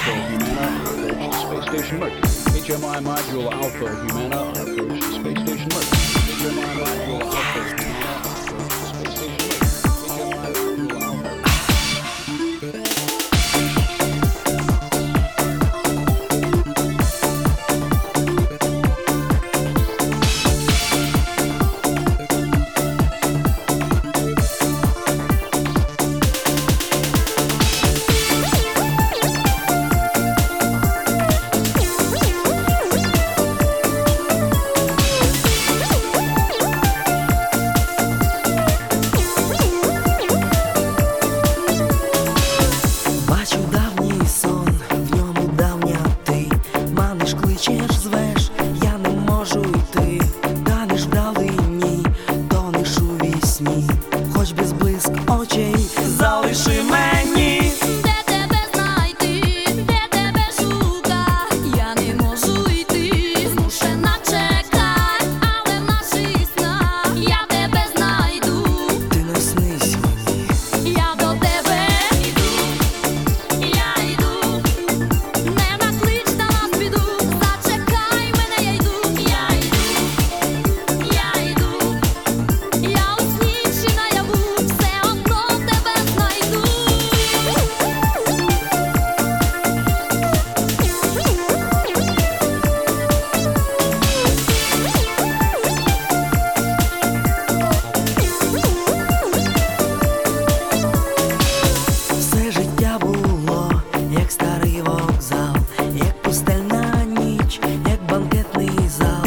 Alpha Humana, approach Space Station Mercury. HMI Module Alpha Humana, approach Space Station Mercury. HMI Module Alpha хоч без блиск очей, залиши мене. get these up.